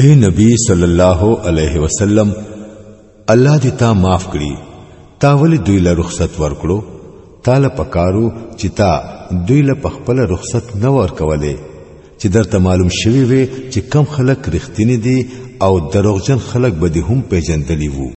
اے نبی صلی الله علیه وسلم الله دې تا معاف کړي تا ولې دوی له رخصت ورکړو تا له پکارو چې تا دوی له پخپل رخصت نه ورکولې چې درته معلوم شوي وي چې کم خلک رښتینی دي او دروغجن خلک به دې هم پیژندلی وو